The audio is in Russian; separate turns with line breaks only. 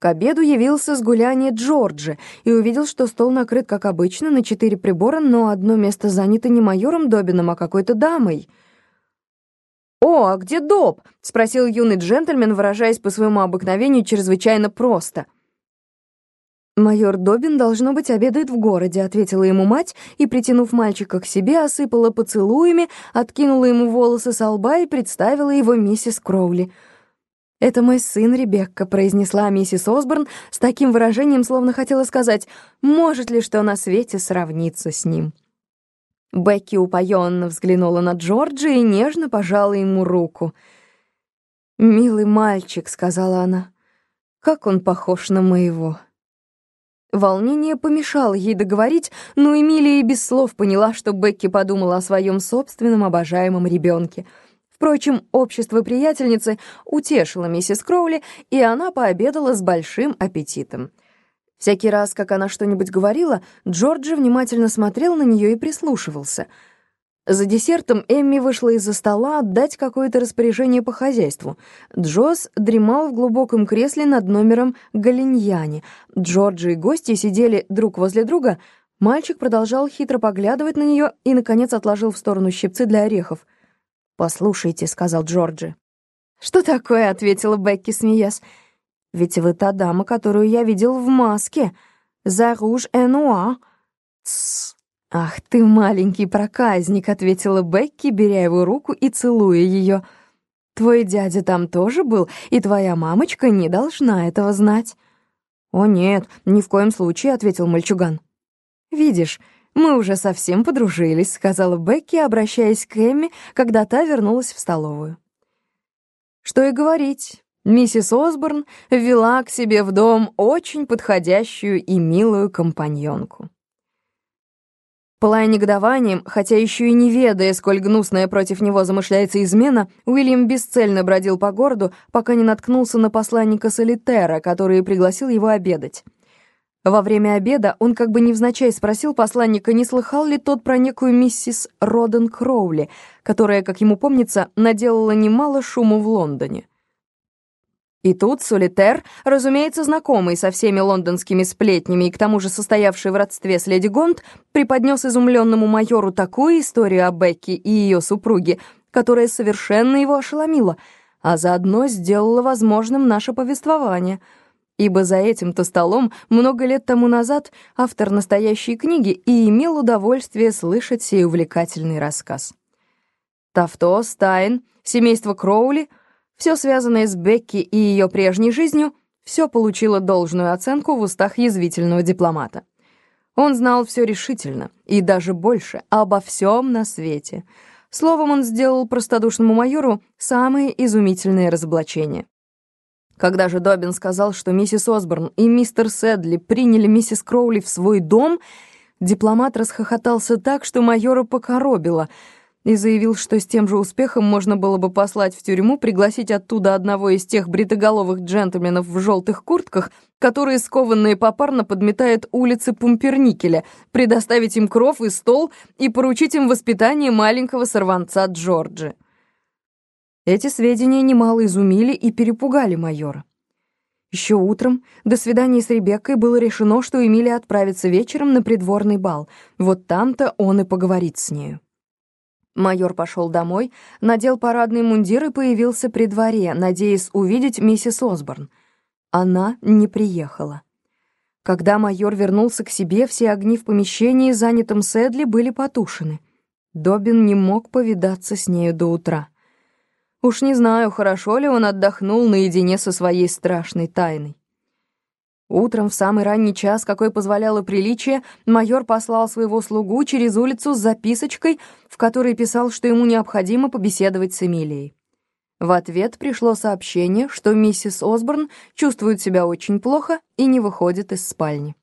К обеду явился с гуляния Джорджи и увидел, что стол накрыт, как обычно, на четыре прибора, но одно место занято не майором Добином, а какой-то дамой. «О, а где Доб?» — спросил юный джентльмен, выражаясь по своему обыкновению чрезвычайно просто. «Майор Добин, должно быть, обедает в городе», — ответила ему мать и, притянув мальчика к себе, осыпала поцелуями, откинула ему волосы со лба и представила его миссис Кроули — «Это мой сын Ребекка», — произнесла миссис Осборн с таким выражением, словно хотела сказать, может ли что на свете сравниться с ним. Бекки упоенно взглянула на Джорджа и нежно пожала ему руку. «Милый мальчик», — сказала она, — «как он похож на моего». Волнение помешало ей договорить, но Эмилия без слов поняла, что Бекки подумала о своем собственном обожаемом ребенке — Впрочем, общество приятельницы утешило миссис Кроули, и она пообедала с большим аппетитом. Всякий раз, как она что-нибудь говорила, Джорджи внимательно смотрел на нее и прислушивался. За десертом Эмми вышла из-за стола отдать какое-то распоряжение по хозяйству. Джосс дремал в глубоком кресле над номером Галиньяни. Джорджи и гости сидели друг возле друга. Мальчик продолжал хитро поглядывать на нее и, наконец, отложил в сторону щипцы для орехов — «Послушайте», — сказал Джорджи. «Что такое?» — ответила Бекки, смеясь. «Ведь вы та дама, которую я видел в маске. За руж энуа». «Тссс! Ах ты, маленький проказник», — ответила Бекки, беря его руку и целуя ее. «Твой дядя там тоже был, и твоя мамочка не должна этого знать». «О нет, ни в коем случае», — ответил мальчуган. «Видишь, «Мы уже совсем подружились», — сказала Бекки, обращаясь к Эмми, когда та вернулась в столовую. Что и говорить, миссис Осборн ввела к себе в дом очень подходящую и милую компаньонку. Пылая негодованием, хотя еще и не ведая, сколь гнусная против него замышляется измена, Уильям бесцельно бродил по городу, пока не наткнулся на посланника Солитера, который пригласил его обедать. Во время обеда он как бы невзначай спросил посланника, не слыхал ли тот про некую миссис Роден Кроули, которая, как ему помнится, наделала немало шуму в Лондоне. И тут Солитер, разумеется, знакомый со всеми лондонскими сплетнями и к тому же состоявший в родстве с леди Гонт, преподнес изумленному майору такую историю о Бекке и ее супруге, которая совершенно его ошеломила, а заодно сделала возможным наше повествование — ибо за этим-то столом много лет тому назад автор настоящей книги и имел удовольствие слышать сей увлекательный рассказ. Тафто, Стайн, семейство Кроули, все связанное с Бекки и ее прежней жизнью, все получило должную оценку в устах язвительного дипломата. Он знал все решительно, и даже больше, обо всем на свете. Словом, он сделал простодушному майору самые изумительные разоблачения. Когда же Добин сказал, что миссис Осборн и мистер Сэдли приняли миссис Кроули в свой дом, дипломат расхохотался так, что майора покоробило, и заявил, что с тем же успехом можно было бы послать в тюрьму, пригласить оттуда одного из тех бритоголовых джентльменов в желтых куртках, которые скованные попарно подметают улицы Пумперникеля, предоставить им кров и стол и поручить им воспитание маленького сорванца Джорджи. Эти сведения немало изумили и перепугали майора. Еще утром, до свидания с Ребеккой, было решено, что Эмилия отправится вечером на придворный бал. Вот там-то он и поговорит с нею. Майор пошел домой, надел парадный мундир и появился при дворе, надеясь увидеть миссис Осборн. Она не приехала. Когда майор вернулся к себе, все огни в помещении, занятом Сэдли, были потушены. Добин не мог повидаться с нею до утра. Уж не знаю, хорошо ли он отдохнул наедине со своей страшной тайной. Утром в самый ранний час, какой позволяло приличие, майор послал своего слугу через улицу с записочкой, в которой писал, что ему необходимо побеседовать с Эмилией. В ответ пришло сообщение, что миссис Осборн чувствует себя очень плохо и не выходит из спальни.